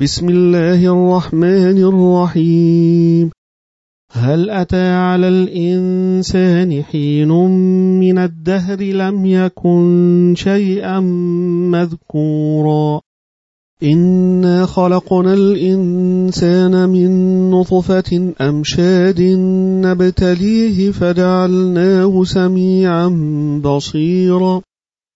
بسم الله الرحمن الرحيم. هل أتى على الإنسان حين من الدهر لم يكن شيئا مذكورا؟ إنا خلقنا الإنسان من نطفة أمشاد نبتليه فجعلناه سميعا بصيرا.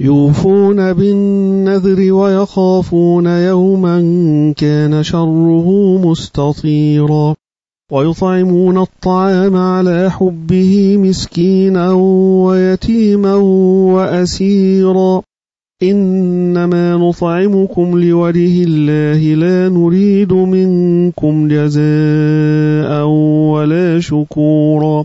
يوفون بالنذر ويخافون يوما كان شره مستطيرا. ويطعمون الطعام على حبه مسكينا ويتيما وأسيرا. إنما نطعمكم لوجه الله لا نريد منكم جزاء ولا شكورا.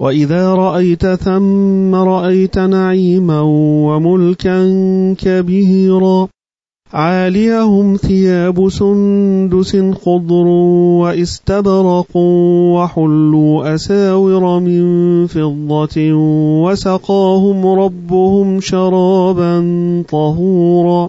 وإذا رأيت ثم رأيت نعيما وملكا كبيرا عاليهم ثياب سندس خضر واستبرق وحلوا أساور من فضة وسقاهم ربهم شرابا طهورا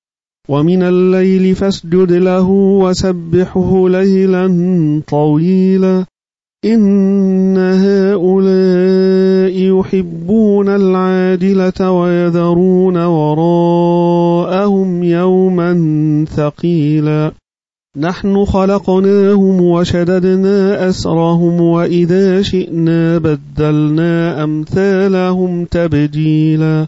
ومن الليل فاسجد له وسبحه ليلا طويلا. إن هؤلاء يحبون العاجلة ويذرون وراءهم يوما ثقيلا. نحن خلقناهم وشددنا أسرهم وإذا شئنا بدلنا أمثالهم تبجيلا